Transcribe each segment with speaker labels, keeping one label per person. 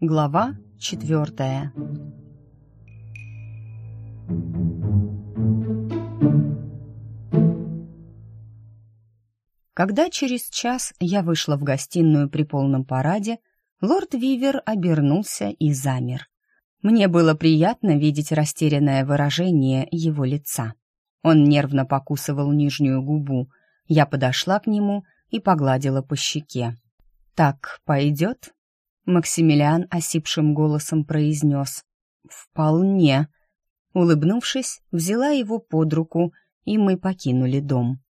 Speaker 1: Глава четвертая Когда через час я вышла в гостиную при полном параде, лорд Вивер обернулся и замер. Мне было приятно видеть растерянное выражение его лица. Он нервно покусывал нижнюю губу. Я подошла к нему и погладила по щеке. «Так пойдет?» Максимилиан осипшим голосом произнес. «Вполне». Улыбнувшись, взяла его под руку, и мы покинули дом.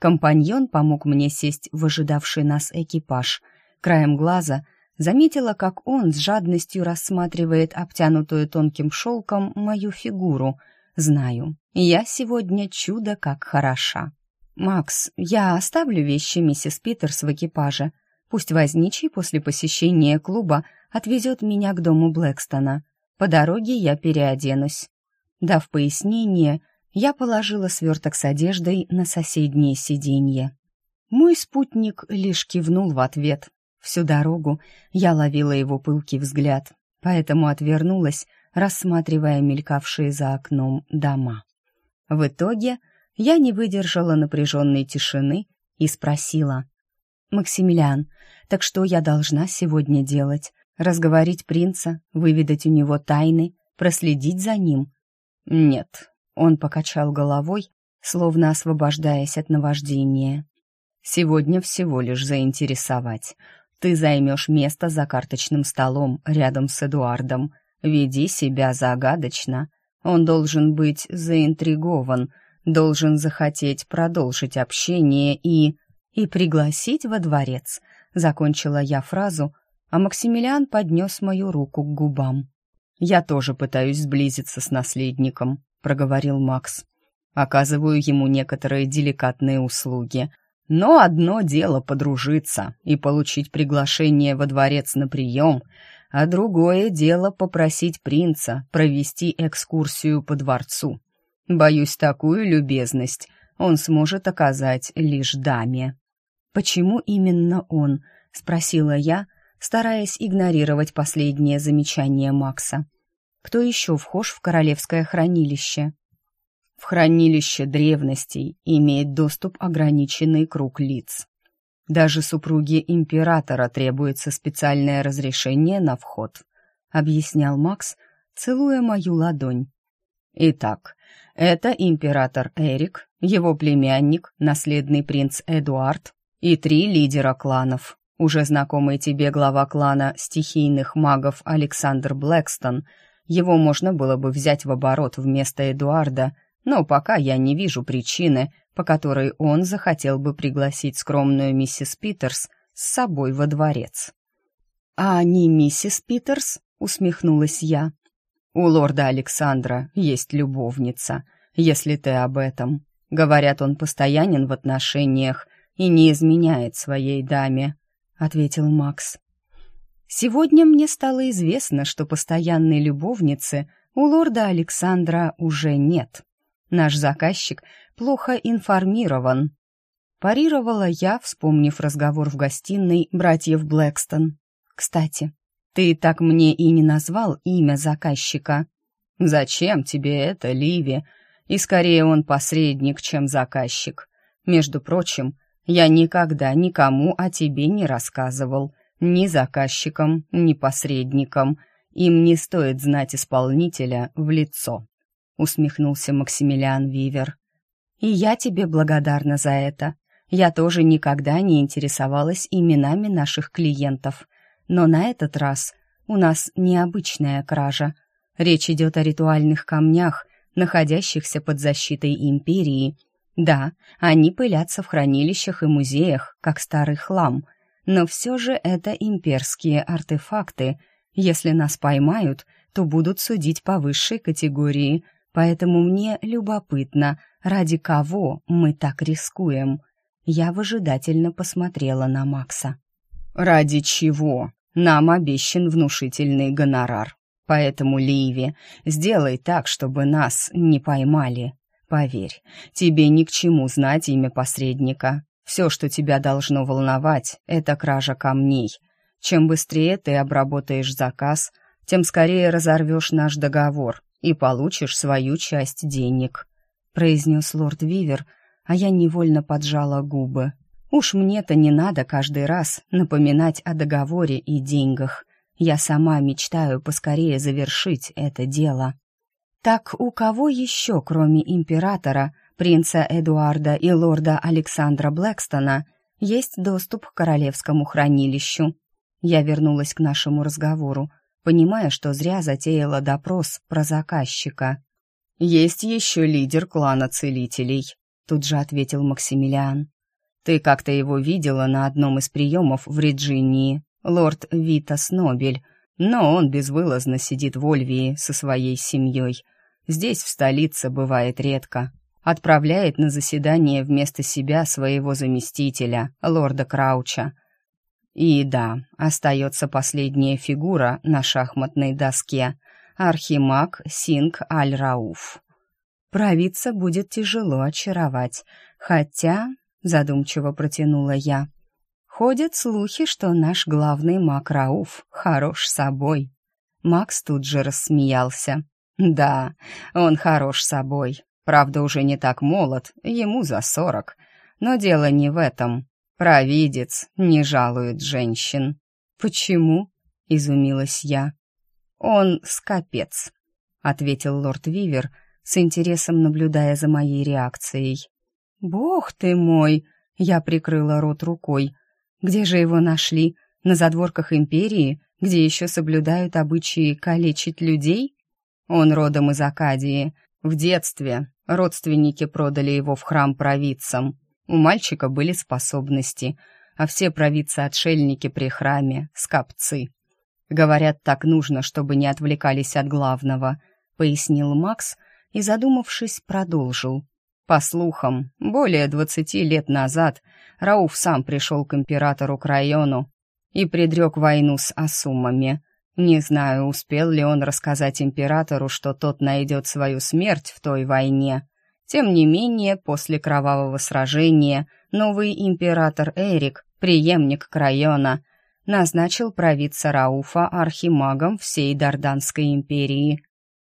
Speaker 1: Компаньон помог мне сесть в ожидавший нас экипаж. Краем глаза заметила, как он с жадностью рассматривает обтянутую тонким шелком мою фигуру. Знаю, я сегодня чудо как хороша. «Макс, я оставлю вещи миссис Питерс в экипаже. Пусть возничий после посещения клуба отвезет меня к дому Блэкстона. По дороге я переоденусь». Дав пояснение, я положила сверток с одеждой на соседнее сиденье. Мой спутник лишь кивнул в ответ. Всю дорогу я ловила его пылкий взгляд, поэтому отвернулась, рассматривая мелькавшие за окном дома. В итоге я не выдержала напряженной тишины и спросила. «Максимилиан, так что я должна сегодня делать? Разговорить принца, выведать у него тайны, проследить за ним?» «Нет, он покачал головой, словно освобождаясь от наваждения. «Сегодня всего лишь заинтересовать. Ты займешь место за карточным столом рядом с Эдуардом. Веди себя загадочно. Он должен быть заинтригован, должен захотеть продолжить общение и... и пригласить во дворец». Закончила я фразу, а Максимилиан поднес мою руку к губам. «Я тоже пытаюсь сблизиться с наследником проговорил Макс. Оказываю ему некоторые деликатные услуги. Но одно дело подружиться и получить приглашение во дворец на прием, а другое дело попросить принца провести экскурсию по дворцу. Боюсь, такую любезность он сможет оказать лишь даме. «Почему именно он?» — спросила я, стараясь игнорировать последнее замечание Макса. Кто еще вхож в королевское хранилище? В хранилище древностей имеет доступ ограниченный круг лиц. Даже супруге императора требуется специальное разрешение на вход, объяснял Макс, целуя мою ладонь. Итак, это император Эрик, его племянник, наследный принц Эдуард и три лидера кланов. Уже знакомый тебе глава клана стихийных магов Александр Блэкстон — его можно было бы взять в оборот вместо Эдуарда, но пока я не вижу причины, по которой он захотел бы пригласить скромную миссис Питерс с собой во дворец. «А не миссис Питерс?» — усмехнулась я. «У лорда Александра есть любовница, если ты об этом. Говорят, он постоянен в отношениях и не изменяет своей даме», — ответил Макс. Сегодня мне стало известно, что постоянной любовницы у лорда Александра уже нет. Наш заказчик плохо информирован. Парировала я, вспомнив разговор в гостиной братьев Блэкстон. Кстати, ты так мне и не назвал имя заказчика. Зачем тебе это, Ливи? И скорее он посредник, чем заказчик. Между прочим, я никогда никому о тебе не рассказывал ни заказчикам, ни посредникам. Им не стоит знать исполнителя в лицо», — усмехнулся Максимилиан Вивер. «И я тебе благодарна за это. Я тоже никогда не интересовалась именами наших клиентов. Но на этот раз у нас необычная кража. Речь идет о ритуальных камнях, находящихся под защитой империи. Да, они пылятся в хранилищах и музеях, как старый хлам — но все же это имперские артефакты. Если нас поймают, то будут судить по высшей категории, поэтому мне любопытно, ради кого мы так рискуем. Я выжидательно посмотрела на Макса. «Ради чего? Нам обещан внушительный гонорар. Поэтому, Ливи, сделай так, чтобы нас не поймали. Поверь, тебе ни к чему знать имя посредника. Все, что тебя должно волновать, это кража камней. Чем быстрее ты обработаешь заказ, тем скорее разорвешь наш договор и получишь свою часть денег», — произнес лорд Вивер, а я невольно поджала губы. «Уж мне-то не надо каждый раз напоминать о договоре и деньгах. Я сама мечтаю поскорее завершить это дело». Так у кого еще, кроме императора, принца Эдуарда и лорда Александра Блэкстона, есть доступ к королевскому хранилищу? Я вернулась к нашему разговору, понимая, что зря затеяла допрос про заказчика. «Есть еще лидер клана целителей», — тут же ответил Максимилиан. «Ты как-то его видела на одном из приемов в Реджинии, лорд Витас Нобель, но он безвылазно сидит в Ольвии со своей семьей, Здесь, в столице, бывает редко. Отправляет на заседание вместо себя своего заместителя, лорда Крауча. И да, остается последняя фигура на шахматной доске — архимаг Синг Аль-Рауф. Провидца будет тяжело очаровать, хотя, задумчиво протянула я, ходят слухи, что наш главный маг Рауф хорош собой. Макс тут же рассмеялся. Да, он хорош собой. Правда, уже не так молод, ему за сорок. Но дело не в этом. Провидец не жалует женщин. Почему? изумилась я. Он скопец, ответил лорд Вивер, с интересом наблюдая за моей реакцией. Бог ты мой, я прикрыла рот рукой. Где же его нашли? На задворках империи, где еще соблюдают обычаи калечить людей? Он родом из Акадии. В детстве родственники продали его в храм провидцам. У мальчика были способности, а все провидцы-отшельники при храме — скопцы. Говорят, так нужно, чтобы не отвлекались от главного, пояснил Макс и, задумавшись, продолжил. По слухам, более двадцати лет назад Рауф сам пришел к императору Крайону и предрек войну с Асумами — не знаю, успел ли он рассказать императору, что тот найдет свою смерть в той войне. Тем не менее, после кровавого сражения новый император Эрик, преемник Крайона, назначил провидца Рауфа архимагом всей Дарданской империи.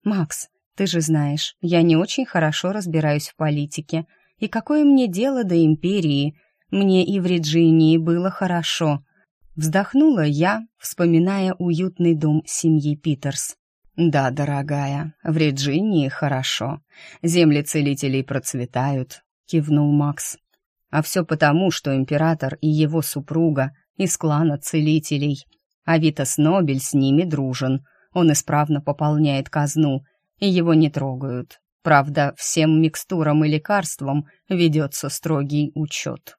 Speaker 1: «Макс, ты же знаешь, я не очень хорошо разбираюсь в политике. И какое мне дело до империи? Мне и в Реджинии было хорошо». Вздохнула я, вспоминая уютный дом семьи Питерс. «Да, дорогая, в Реджинии хорошо. Земли целителей процветают», — кивнул Макс. «А все потому, что император и его супруга из клана целителей. А Витас Нобель с ними дружен. Он исправно пополняет казну, и его не трогают. Правда, всем микстурам и лекарствам ведется строгий учет»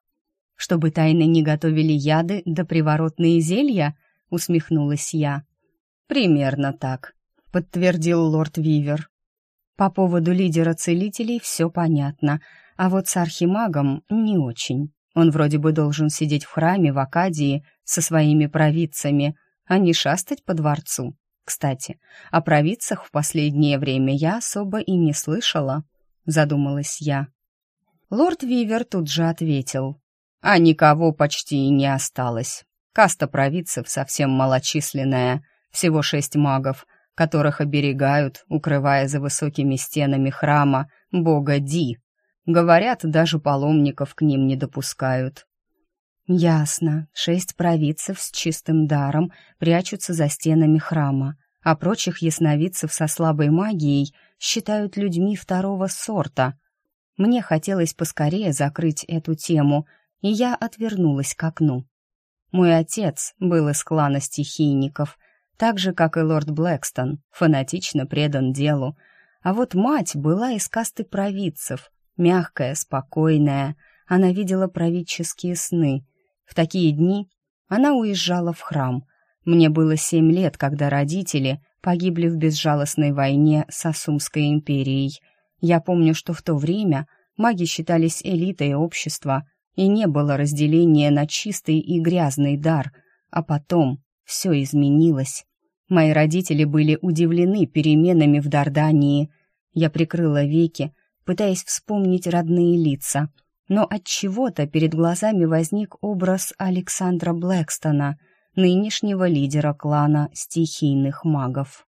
Speaker 1: чтобы тайно не готовили яды да приворотные зелья?» — усмехнулась я. «Примерно так», — подтвердил лорд Вивер. «По поводу лидера целителей все понятно, а вот с архимагом не очень. Он вроде бы должен сидеть в храме в Акадии со своими провидцами, а не шастать по дворцу. Кстати, о провидцах в последнее время я особо и не слышала», — задумалась я. Лорд Вивер тут же ответил а никого почти и не осталось. Каста провидцев совсем малочисленная, всего шесть магов, которых оберегают, укрывая за высокими стенами храма бога Ди. Говорят, даже паломников к ним не допускают. Ясно, шесть провидцев с чистым даром прячутся за стенами храма, а прочих ясновидцев со слабой магией считают людьми второго сорта. Мне хотелось поскорее закрыть эту тему — и я отвернулась к окну. Мой отец был из клана стихийников, так же, как и лорд Блэкстон, фанатично предан делу, а вот мать была из касты провидцев, мягкая, спокойная, она видела правительские сны. В такие дни она уезжала в храм. Мне было семь лет, когда родители погибли в безжалостной войне с Асумской империей. Я помню, что в то время маги считались элитой общества, и не было разделения на чистый и грязный дар, а потом все изменилось. Мои родители были удивлены переменами в Дардании. Я прикрыла веки пытаясь вспомнить родные лица, но от чего-то перед глазами возник образ Александра Блэкстона, нынешнего лидера клана стихийных магов.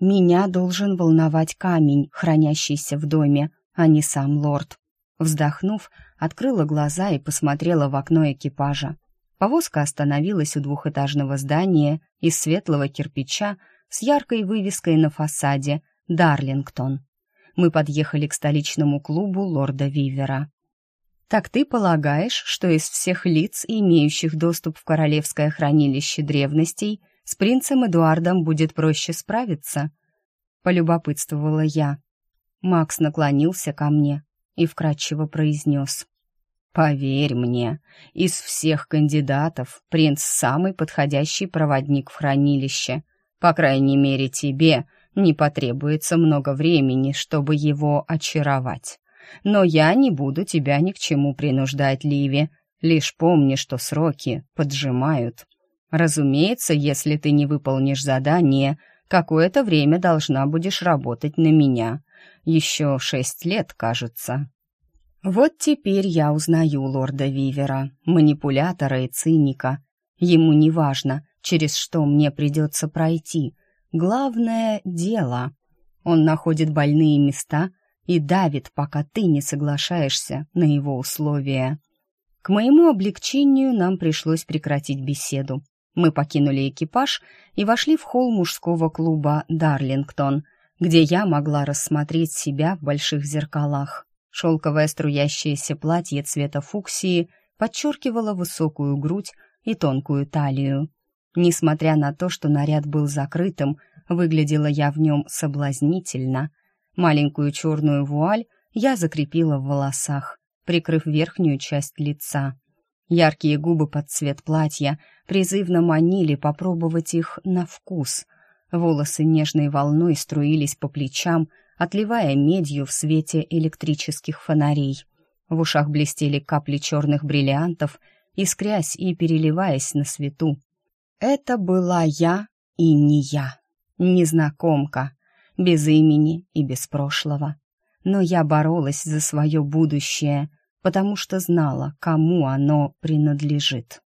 Speaker 1: Меня должен волновать камень, хранящийся в доме, а не сам лорд. Вздохнув, открыла глаза и посмотрела в окно экипажа. Повозка остановилась у двухэтажного здания из светлого кирпича с яркой вывеской на фасаде «Дарлингтон». Мы подъехали к столичному клубу лорда Вивера. «Так ты полагаешь, что из всех лиц, имеющих доступ в королевское хранилище древностей, с принцем Эдуардом будет проще справиться?» Полюбопытствовала я. Макс наклонился ко мне и вкратчиво произнес. «Поверь мне, из всех кандидатов принц самый подходящий проводник в хранилище. По крайней мере, тебе не потребуется много времени, чтобы его очаровать. Но я не буду тебя ни к чему принуждать, Ливи. Лишь помни, что сроки поджимают. Разумеется, если ты не выполнишь задание, какое-то время должна будешь работать на меня. Еще шесть лет, кажется. Вот теперь я узнаю лорда Вивера, манипулятора и циника. Ему не важно, через что мне придется пройти. Главное — дело. Он находит больные места и давит, пока ты не соглашаешься на его условия. К моему облегчению нам пришлось прекратить беседу. Мы покинули экипаж и вошли в холл мужского клуба «Дарлингтон», где я могла рассмотреть себя в больших зеркалах. Шелковое струящееся платье цвета фуксии подчеркивало высокую грудь и тонкую талию. Несмотря на то, что наряд был закрытым, выглядела я в нем соблазнительно. Маленькую черную вуаль я закрепила в волосах, прикрыв верхнюю часть лица. Яркие губы под цвет платья призывно манили попробовать их на вкус. Волосы нежной волной струились по плечам, отливая медью в свете электрических фонарей. В ушах блестели капли черных бриллиантов, искрясь и переливаясь на свету. Это была я и не я, незнакомка, без имени и без прошлого. Но я боролась за свое будущее, потому что знала, кому оно принадлежит.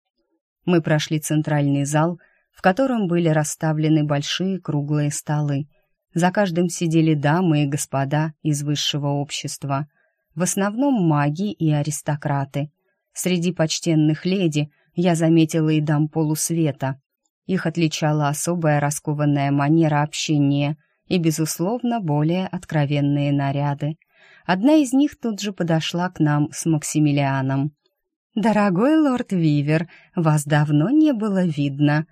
Speaker 1: Мы прошли центральный зал, в котором были расставлены большие круглые столы. За каждым сидели дамы и господа из высшего общества, в основном маги и аристократы. Среди почтенных леди я заметила и дам полусвета. Их отличала особая раскованная манера общения — и, безусловно, более откровенные наряды. Одна из них тут же подошла к нам с Максимилианом. «Дорогой лорд Вивер, вас давно не было видно».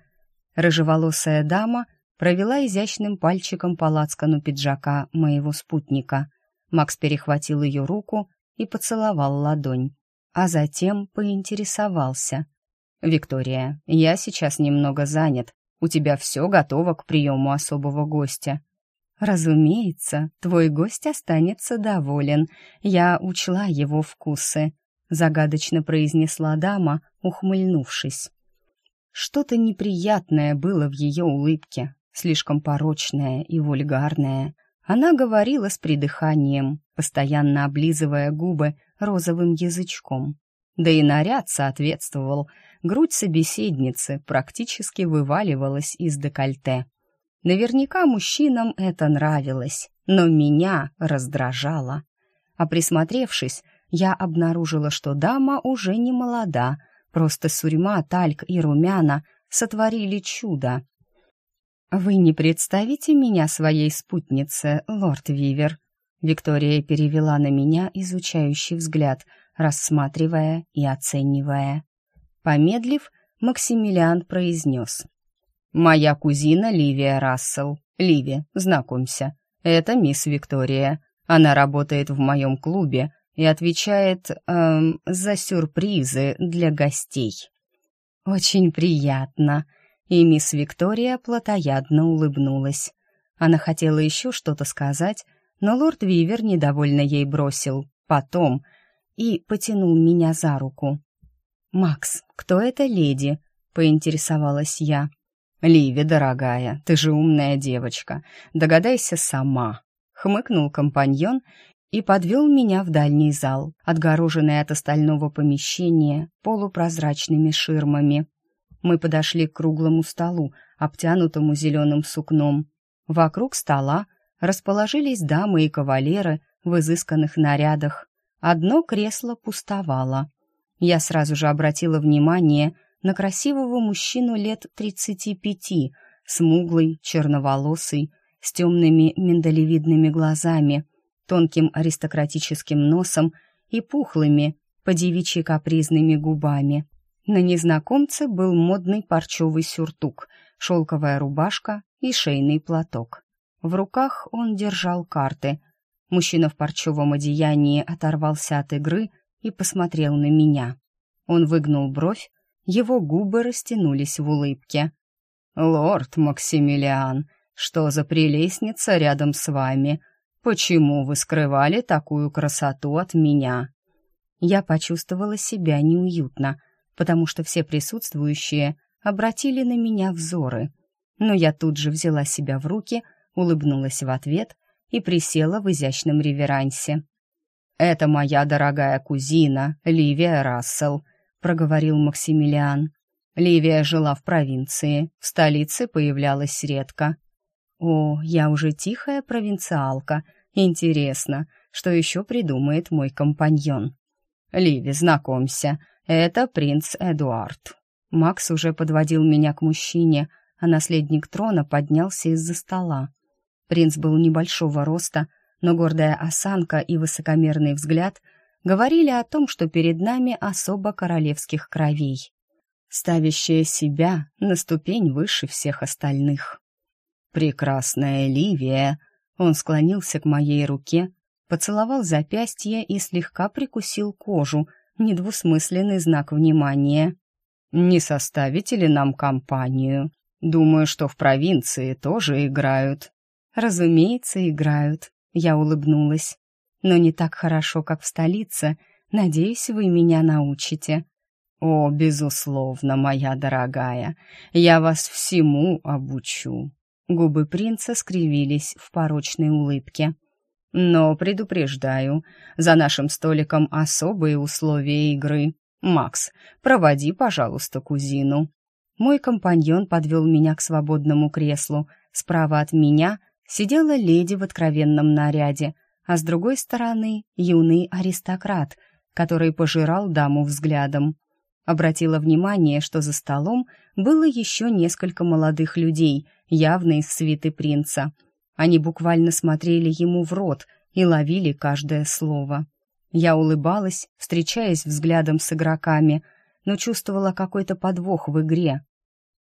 Speaker 1: Рыжеволосая дама провела изящным пальчиком по лацкану пиджака моего спутника. Макс перехватил ее руку и поцеловал ладонь, а затем поинтересовался. «Виктория, я сейчас немного занят. У тебя все готово к приему особого гостя. «Разумеется, твой гость останется доволен. Я учла его вкусы», — загадочно произнесла дама, ухмыльнувшись. Что-то неприятное было в ее улыбке, слишком порочное и вульгарное. Она говорила с придыханием, постоянно облизывая губы розовым язычком. Да и наряд соответствовал. Грудь собеседницы практически вываливалась из декольте. Наверняка мужчинам это нравилось, но меня раздражало. А присмотревшись, я обнаружила, что дама уже не молода, просто сурьма, тальк и румяна сотворили чудо. «Вы не представите меня своей спутнице, лорд Вивер?» Виктория перевела на меня изучающий взгляд, рассматривая и оценивая. Помедлив, Максимилиан произнес. «Моя кузина Ливия Рассел. Ливи, знакомься. Это мисс Виктория. Она работает в моем клубе и отвечает эм, за сюрпризы для гостей». «Очень приятно», и мисс Виктория плотоядно улыбнулась. Она хотела еще что-то сказать, но лорд Вивер недовольно ей бросил «потом» и потянул меня за руку. «Макс, кто эта леди?» — поинтересовалась я. «Ливи, дорогая, ты же умная девочка, догадайся сама», — хмыкнул компаньон и подвел меня в дальний зал, отгороженный от остального помещения полупрозрачными ширмами. Мы подошли к круглому столу, обтянутому зеленым сукном. Вокруг стола расположились дамы и кавалеры в изысканных нарядах. Одно кресло пустовало. Я сразу же обратила внимание на красивого мужчину лет тридцати пяти, смуглый, черноволосый, с темными миндалевидными глазами, тонким аристократическим носом и пухлыми, подевичьи капризными губами. На незнакомце был модный парчевый сюртук, шелковая рубашка и шейный платок. В руках он держал карты. Мужчина в парчевом одеянии оторвался от игры и посмотрел на меня. Он выгнул бровь, его губы растянулись в улыбке. «Лорд Максимилиан, что за прелестница рядом с вами? Почему вы скрывали такую красоту от меня?» Я почувствовала себя неуютно, потому что все присутствующие обратили на меня взоры. Но я тут же взяла себя в руки, улыбнулась в ответ и присела в изящном реверансе. «Это моя дорогая кузина, Ливия Рассел», — проговорил Максимилиан. Ливия жила в провинции, в столице появлялась редко. О, я уже тихая провинциалка. Интересно, что еще придумает мой компаньон. Ливи, знакомься, это принц Эдуард. Макс уже подводил меня к мужчине, а наследник трона поднялся из-за стола. Принц был небольшого роста, но гордая осанка и высокомерный взгляд говорили о том, что перед нами особо королевских кровей ставящая себя на ступень выше всех остальных. «Прекрасная Ливия!» Он склонился к моей руке, поцеловал запястье и слегка прикусил кожу, недвусмысленный знак внимания. «Не составите ли нам компанию? Думаю, что в провинции тоже играют». «Разумеется, играют», — я улыбнулась. «Но не так хорошо, как в столице. Надеюсь, вы меня научите». «О, безусловно, моя дорогая, я вас всему обучу». Губы принца скривились в порочной улыбке. «Но предупреждаю, за нашим столиком особые условия игры. Макс, проводи, пожалуйста, кузину». Мой компаньон подвел меня к свободному креслу. Справа от меня сидела леди в откровенном наряде, а с другой стороны — юный аристократ, который пожирал даму взглядом. Обратила внимание, что за столом было еще несколько молодых людей, явно из свиты принца. Они буквально смотрели ему в рот и ловили каждое слово. Я улыбалась, встречаясь взглядом с игроками, но чувствовала какой-то подвох в игре.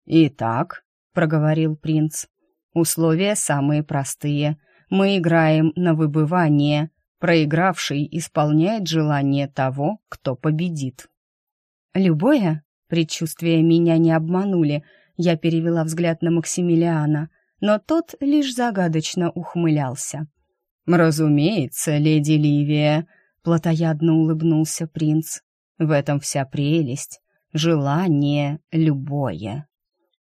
Speaker 1: «Итак», — проговорил принц, — «условия самые простые. Мы играем на выбывание. Проигравший исполняет желание того, кто победит». «Любое?» Предчувствия меня не обманули. Я перевела взгляд на Максимилиана, но тот лишь загадочно ухмылялся. «Разумеется, леди Ливия», — плотоядно улыбнулся принц. «В этом вся прелесть, желание любое».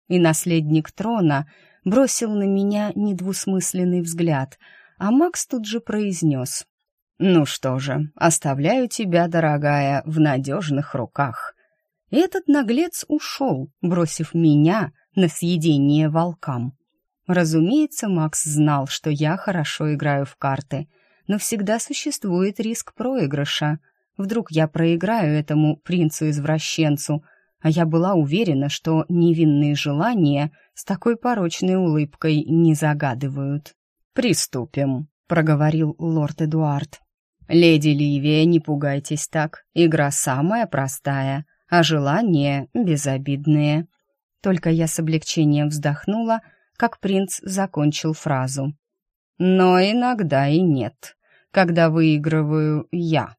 Speaker 1: И наследник трона бросил на меня недвусмысленный взгляд, а Макс тут же произнес. «Ну что же, оставляю тебя, дорогая, в надежных руках. Этот наглец ушел, бросив меня на съедение волкам. Разумеется, Макс знал, что я хорошо играю в карты, но всегда существует риск проигрыша. Вдруг я проиграю этому принцу-извращенцу, а я была уверена, что невинные желания с такой порочной улыбкой не загадывают. «Приступим», — проговорил лорд Эдуард. «Леди Ливия, не пугайтесь так, игра самая простая а желания безобидные. Только я с облегчением вздохнула, как принц закончил фразу. Но иногда и нет, когда выигрываю я.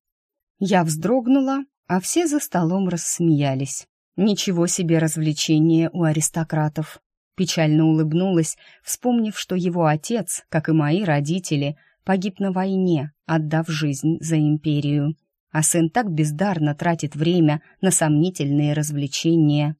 Speaker 1: Я вздрогнула, а все за столом рассмеялись. Ничего себе развлечение у аристократов. Печально улыбнулась, вспомнив, что его отец, как и мои родители, погиб на войне, отдав жизнь за империю а сын так бездарно тратит время на сомнительные развлечения.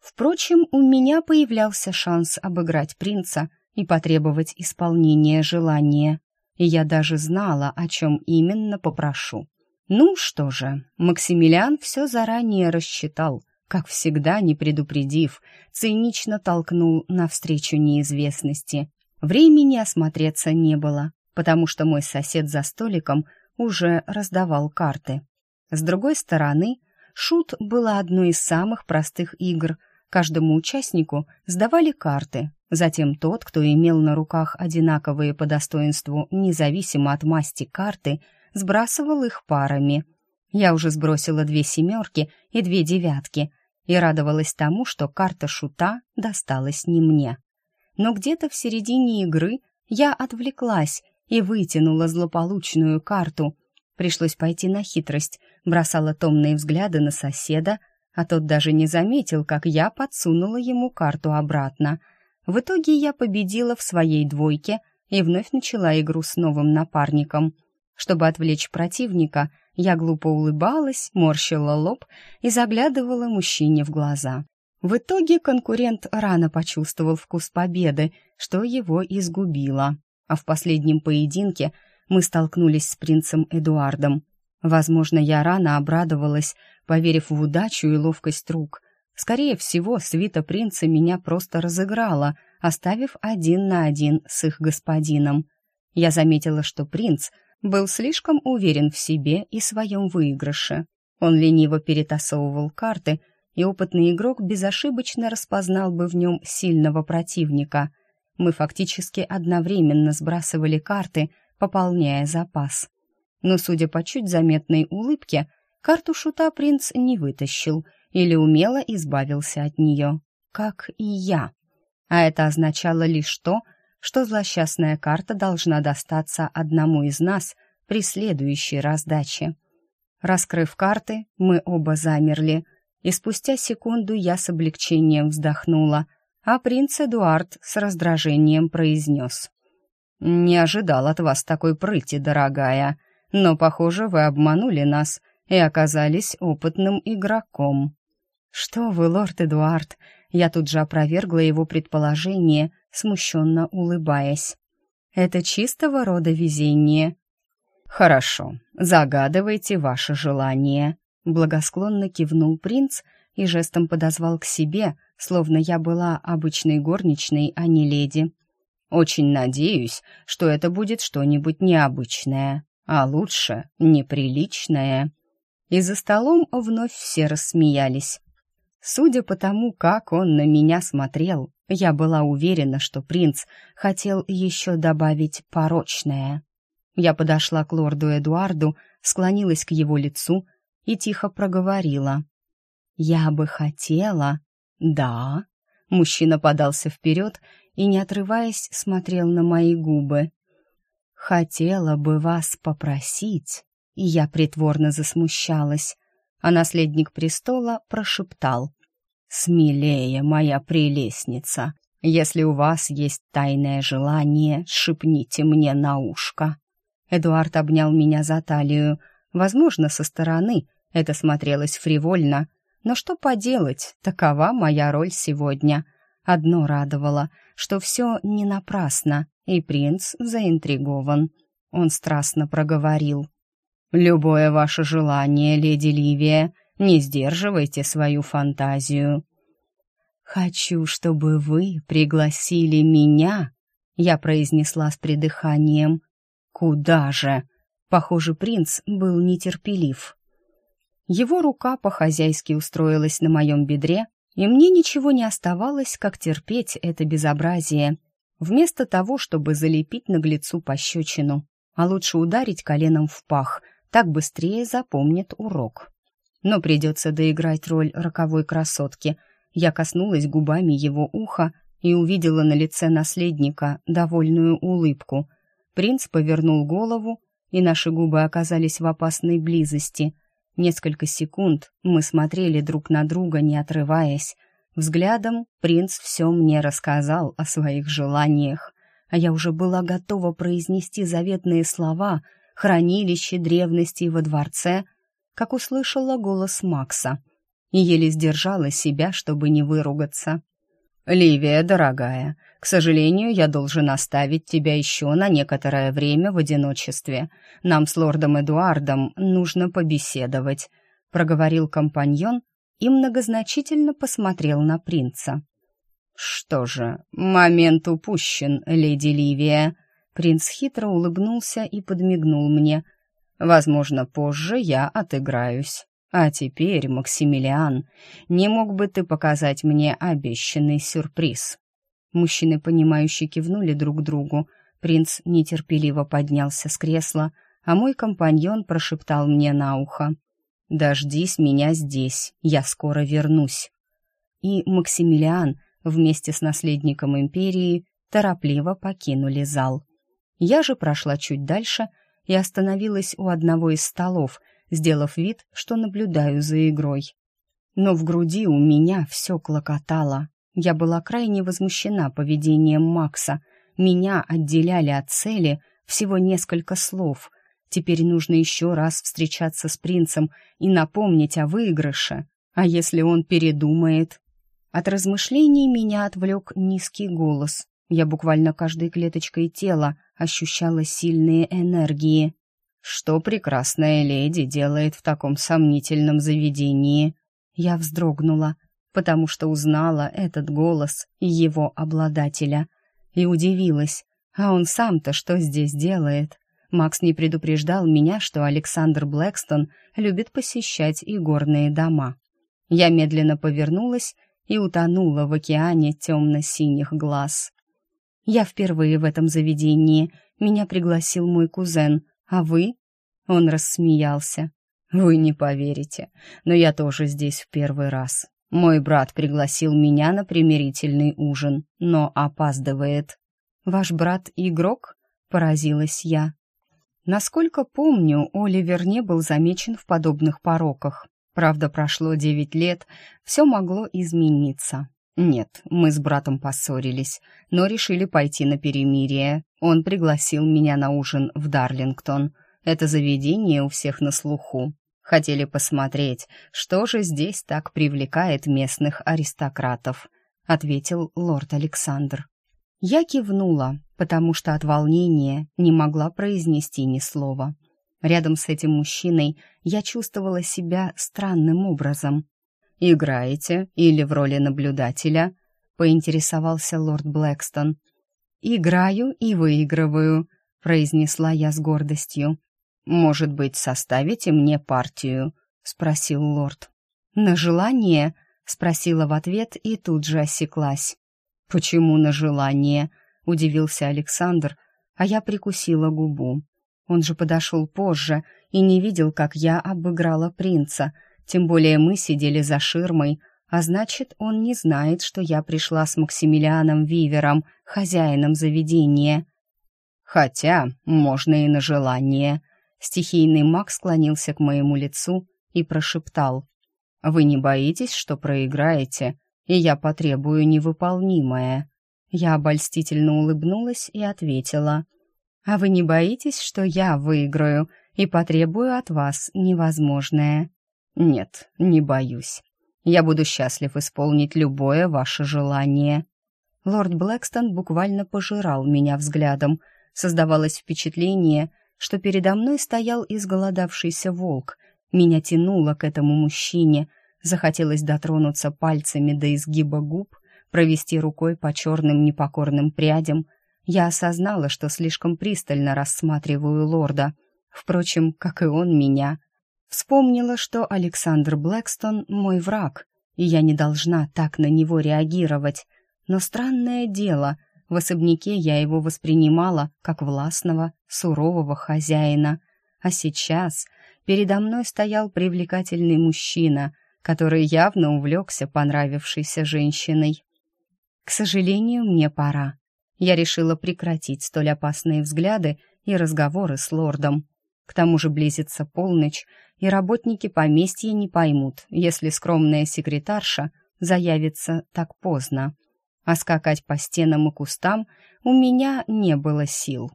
Speaker 1: Впрочем, у меня появлялся шанс обыграть принца и потребовать исполнения желания. и я даже знала, о чем именно попрошу. Ну что же, Максимилиан все заранее рассчитал, как всегда, не предупредив, цинично толкнул навстречу неизвестности. Времени осмотреться не было, потому что мой сосед за столиком уже раздавал карты. С другой стороны, шут было одной из самых простых игр. Каждому участнику сдавали карты, затем тот, кто имел на руках одинаковые по достоинству, независимо от масти карты, сбрасывал их парами. Я уже сбросила две семерки и две девятки и радовалась тому, что карта шута досталась не мне. Но где-то в середине игры я отвлеклась и вытянула злополучную карту. Пришлось пойти на хитрость, бросала томные взгляды на соседа, а тот даже не заметил, как я подсунула ему карту обратно. В итоге я победила в своей двойке и вновь начала игру с новым напарником. Чтобы отвлечь противника, я глупо улыбалась, морщила лоб и заглядывала мужчине в глаза. В итоге конкурент рано почувствовал вкус победы, что его изгубило а в последнем поединке мы столкнулись с принцем Эдуардом. Возможно, я рано обрадовалась, поверив в удачу и ловкость рук. Скорее всего, свита принца меня просто разыграла, оставив один на один с их господином. Я заметила, что принц был слишком уверен в себе и своем выигрыше. Он лениво перетасовывал карты, и опытный игрок безошибочно распознал бы в нем сильного противника. Мы фактически одновременно сбрасывали карты, пополняя запас. Но, судя по чуть заметной улыбке, карту шута принц не вытащил или умело избавился от нее, как и я. А это означало лишь то, что злосчастная карта должна достаться одному из нас при следующей раздаче. Раскрыв карты, мы оба замерли, и спустя секунду я с облегчением вздохнула — а принц Эдуард с раздражением произнес. «Не ожидал от вас такой прыти, дорогая, но, похоже, вы обманули нас и оказались опытным игроком». «Что вы, лорд Эдуард?» Я тут же опровергла его предположение, смущенно улыбаясь. «Это чистого рода везение». «Хорошо, загадывайте ваше желание», — благосклонно кивнул принц и жестом подозвал к себе, словно я была обычной горничной, а не леди. «Очень надеюсь, что это будет что-нибудь необычное, а лучше неприличное». И за столом вновь все рассмеялись. Судя по тому, как он на меня смотрел, я была уверена, что принц хотел еще добавить порочное. Я подошла к лорду Эдуарду, склонилась к его лицу и тихо проговорила. «Я бы хотела...» «Да». Мужчина подался вперед и, не отрываясь, смотрел на мои губы. «Хотела бы вас попросить...» И я притворно засмущалась, а наследник престола прошептал. «Смелее, моя прелестница, если у вас есть тайное желание, шепните мне на ушко». Эдуард обнял меня за талию. Возможно, со стороны это смотрелось фривольно, но что поделать, такова моя роль сегодня. Одно радовало, что все не напрасно, и принц заинтригован. Он страстно проговорил. «Любое ваше желание, леди Ливия, не сдерживайте свою фантазию». «Хочу, чтобы вы пригласили меня», — я произнесла с придыханием. «Куда же?» Похоже, принц был нетерпелив. Его рука по-хозяйски устроилась на моем бедре, и мне ничего не оставалось, как терпеть это безобразие, вместо того, чтобы залепить наглецу пощечину, а лучше ударить коленом в пах, так быстрее запомнит урок. Но придется доиграть роль роковой красотки. Я коснулась губами его уха и увидела на лице наследника довольную улыбку. Принц повернул голову, и наши губы оказались в опасной близости — Несколько секунд мы смотрели друг на друга, не отрываясь. Взглядом принц все мне рассказал о своих желаниях, а я уже была готова произнести заветные слова «хранилище древностей во дворце», как услышала голос Макса и еле сдержала себя, чтобы не выругаться. «Ливия, дорогая, к сожалению, я должен оставить тебя еще на некоторое время в одиночестве. Нам с лордом Эдуардом нужно побеседовать», — проговорил компаньон и многозначительно посмотрел на принца. «Что же, момент упущен, леди Ливия». Принц хитро улыбнулся и подмигнул мне. «Возможно, позже я отыграюсь. А теперь, Максимилиан, не мог бы ты показать мне обещанный сюрприз?» Мужчины, понимающе кивнули друг другу. Принц нетерпеливо поднялся с кресла, а мой компаньон прошептал мне на ухо. «Дождись меня здесь, я скоро вернусь». И Максимилиан вместе с наследником империи торопливо покинули зал. Я же прошла чуть дальше и остановилась у одного из столов, сделав вид, что наблюдаю за игрой. Но в груди у меня все клокотало. Я была крайне возмущена поведением Макса. Меня отделяли от цели всего несколько слов. Теперь нужно еще раз встречаться с принцем и напомнить о выигрыше. А если он передумает? От размышлений меня отвлек низкий голос. Я буквально каждой клеточкой тела ощущала сильные энергии. Что прекрасная леди делает в таком сомнительном заведении? Я вздрогнула потому что узнала этот голос и его обладателя. И удивилась, а он сам-то что здесь делает? Макс не предупреждал меня, что Александр Блэкстон любит посещать и горные дома. Я медленно повернулась и утонула в океане темно-синих глаз. Я впервые в этом заведении. Меня пригласил мой кузен. А вы? Он рассмеялся. Вы не поверите, но я тоже здесь в первый раз. Мой брат пригласил меня на примирительный ужин, но опаздывает. Ваш брат игрок? Поразилась я. Насколько помню, Оливер не был замечен в подобных пороках. Правда, прошло девять лет, все могло измениться. Нет, мы с братом поссорились, но решили пойти на перемирие. Он пригласил меня на ужин в Дарлингтон. Это заведение у всех на слуху. Хотели посмотреть, что же здесь так привлекает местных аристократов, ответил лорд Александр. Я кивнула, потому что от волнения не могла произнести ни слова. Рядом с этим мужчиной я чувствовала себя странным образом. «Играете или в роли наблюдателя?» — поинтересовался лорд Блэкстон. «Играю и выигрываю», — произнесла я с гордостью. «Может быть, составите мне партию?» — спросил лорд. «На желание?» — спросила в ответ и тут же осеклась. «Почему на желание?» — удивился Александр, а я прикусила губу. Он же подошел позже и не видел, как я обыграла принца, тем более мы сидели за ширмой, а значит, он не знает, что я пришла с Максимилианом Вивером, хозяином заведения. Хотя можно и на желание, Стихийный маг склонился к моему лицу и прошептал. «Вы не боитесь, что проиграете, и я потребую невыполнимое?» Я обольстительно улыбнулась и ответила. «А вы не боитесь, что я выиграю и потребую от вас невозможное?» «Нет, не боюсь. Я буду счастлив исполнить любое ваше желание». Лорд Блэкстон буквально пожирал меня взглядом. Создавалось впечатление, что передо мной стоял изголодавшийся волк. Меня тянуло к этому мужчине, захотелось дотронуться пальцами до изгиба губ, провести рукой по черным непокорным прядям. Я осознала, что слишком пристально рассматриваю лорда, впрочем, как и он меня. Вспомнила, что Александр Блэкстон — мой враг, и я не должна так на него реагировать. Но странное дело — в особняке я его воспринимала как властного, сурового хозяина, а сейчас передо мной стоял привлекательный мужчина, который явно увлекся понравившейся женщиной. К сожалению, мне пора. Я решила прекратить столь опасные взгляды и разговоры с лордом. К тому же близится полночь, и работники поместья не поймут, если скромная секретарша заявится так поздно а скакать по стенам и кустам у меня не было сил.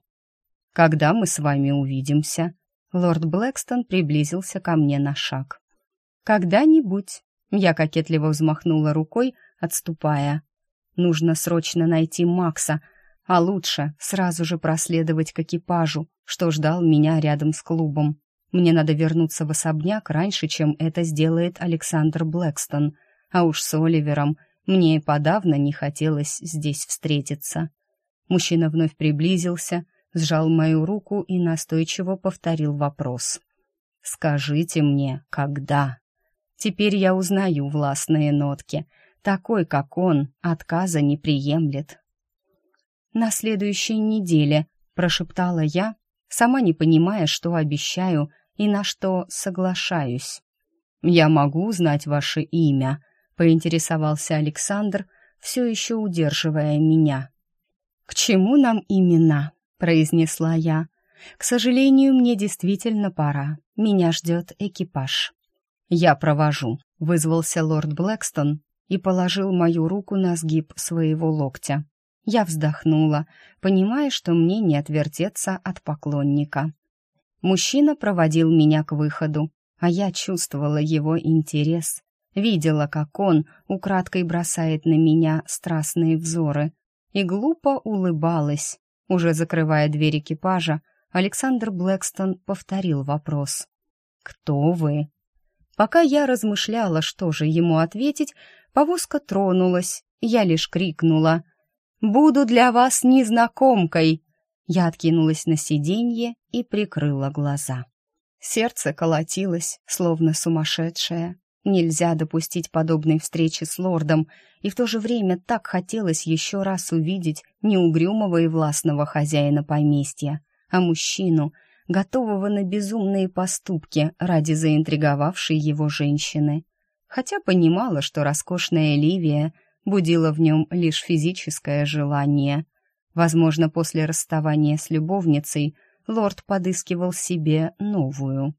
Speaker 1: «Когда мы с вами увидимся?» Лорд Блэкстон приблизился ко мне на шаг. «Когда-нибудь», — я кокетливо взмахнула рукой, отступая. Нужно срочно найти Макса, а лучше сразу же проследовать к экипажу, что ждал меня рядом с клубом. Мне надо вернуться в особняк раньше, чем это сделает Александр Блэкстон, а уж с Оливером мне и подавно не хотелось здесь встретиться. Мужчина вновь приблизился, сжал мою руку и настойчиво повторил вопрос. «Скажите мне, когда?» Теперь я узнаю властные нотки. Такой, как он, отказа не приемлет. «На следующей неделе», — прошептала я, сама не понимая, что обещаю и на что соглашаюсь. «Я могу узнать ваше имя», — поинтересовался Александр, все еще удерживая меня. «К чему нам имена?» — произнесла я. «К сожалению, мне действительно пора. Меня ждет экипаж». «Я провожу», — вызвался лорд Блэкстон и положил мою руку на сгиб своего локтя. Я вздохнула, понимая, что мне не отвертеться от поклонника. Мужчина проводил меня к выходу, а я чувствовала его интерес. Видела, как он украдкой бросает на меня страстные взоры, и глупо улыбалась. Уже закрывая дверь экипажа, Александр Блэкстон повторил вопрос. «Кто вы?» Пока я размышляла, что же ему ответить, повозка тронулась. Я лишь крикнула «Буду для вас незнакомкой!» Я откинулась на сиденье и прикрыла глаза. Сердце колотилось, словно сумасшедшее. Нельзя допустить подобной встречи с лордом, и в то же время так хотелось еще раз увидеть не угрюмого и властного хозяина поместья, а мужчину, готового на безумные поступки ради заинтриговавшей его женщины. Хотя понимала, что роскошная Ливия будила в нем лишь физическое желание. Возможно, после расставания с любовницей лорд подыскивал себе новую.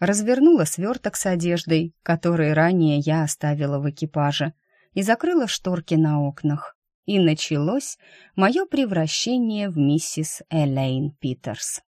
Speaker 1: Развернула сверток с одеждой, который ранее я оставила в экипаже, и закрыла шторки на окнах. И началось мое превращение в миссис Элейн Питерс.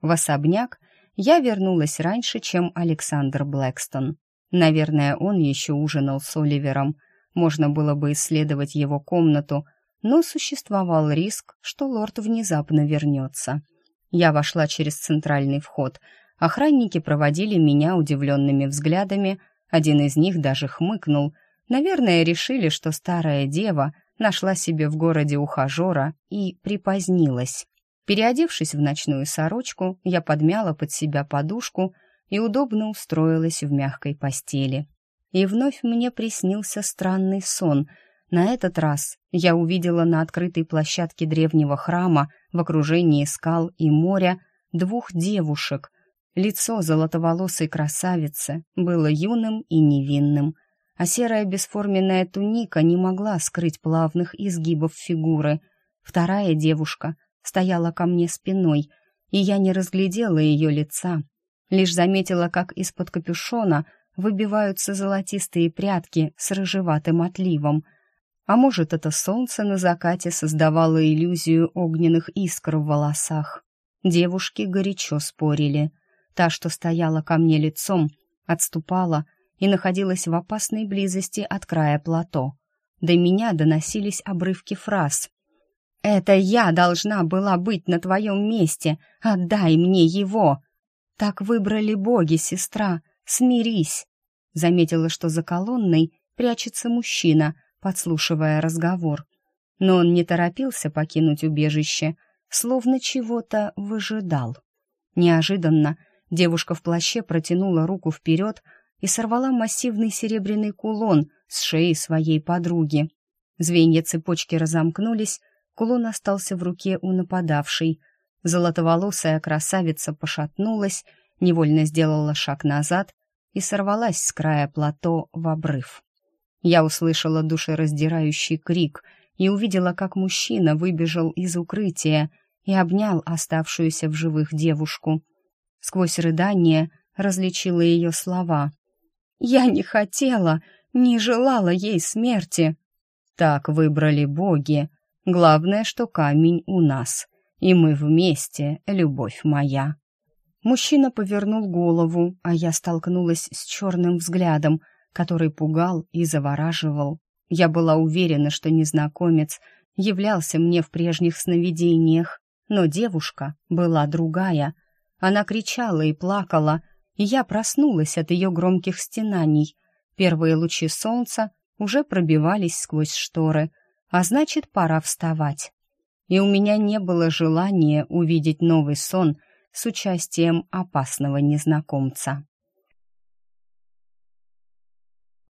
Speaker 1: В особняк я вернулась раньше, чем Александр Блэкстон. Наверное, он еще ужинал с Оливером. Можно было бы исследовать его комнату, но существовал риск, что лорд внезапно вернется. Я вошла через центральный вход. Охранники проводили меня удивленными взглядами. Один из них даже хмыкнул. Наверное, решили, что старая дева нашла себе в городе ухажера и припозднилась. Переодевшись в ночную сорочку, я подмяла под себя подушку и удобно устроилась в мягкой постели. И вновь мне приснился странный сон. На этот раз я увидела на открытой площадке древнего храма в окружении скал и моря двух девушек. Лицо золотоволосой красавицы было юным и невинным, а серая бесформенная туника не могла скрыть плавных изгибов фигуры. Вторая девушка стояла ко мне спиной, и я не разглядела ее лица, лишь заметила, как из-под капюшона выбиваются золотистые прядки с рыжеватым отливом. А может, это солнце на закате создавало иллюзию огненных искр в волосах. Девушки горячо спорили. Та, что стояла ко мне лицом, отступала и находилась в опасной близости от края плато. До меня доносились обрывки фраз, «Это я должна была быть на твоем месте. Отдай мне его!» «Так выбрали боги, сестра. Смирись!» Заметила, что за колонной прячется мужчина, подслушивая разговор. Но он не торопился покинуть убежище, словно чего-то выжидал. Неожиданно девушка в плаще протянула руку вперед и сорвала массивный серебряный кулон с шеи своей подруги. Звенья цепочки разомкнулись, Кулон остался в руке у нападавшей. Золотоволосая красавица пошатнулась, невольно сделала шаг назад и сорвалась с края плато в обрыв. Я услышала душераздирающий крик и увидела, как мужчина выбежал из укрытия и обнял оставшуюся в живых девушку. Сквозь рыдание различила ее слова. «Я не хотела, не желала ей смерти». «Так выбрали боги», Главное, что камень у нас, и мы вместе, любовь моя». Мужчина повернул голову, а я столкнулась с черным взглядом, который пугал и завораживал. Я была уверена, что незнакомец являлся мне в прежних сновидениях, но девушка была другая. Она кричала и плакала, и я проснулась от ее громких стенаний. Первые лучи солнца уже пробивались сквозь шторы, а значит, пора вставать. И у меня не было желания увидеть новый сон с участием опасного незнакомца.